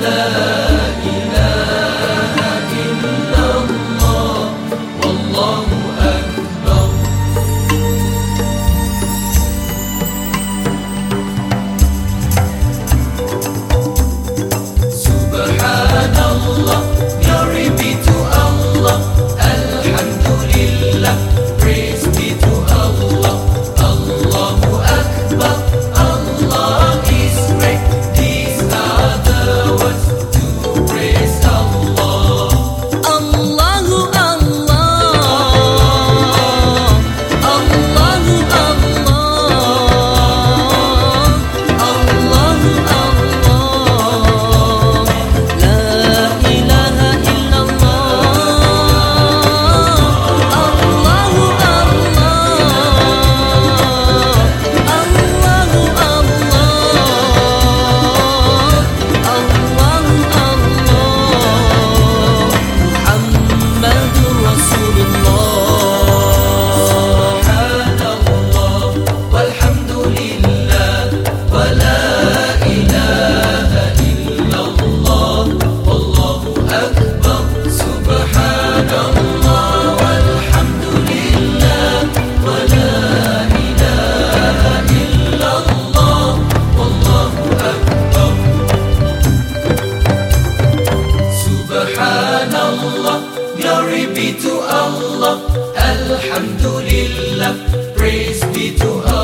love. Alhamdulillah, praise be to Allah.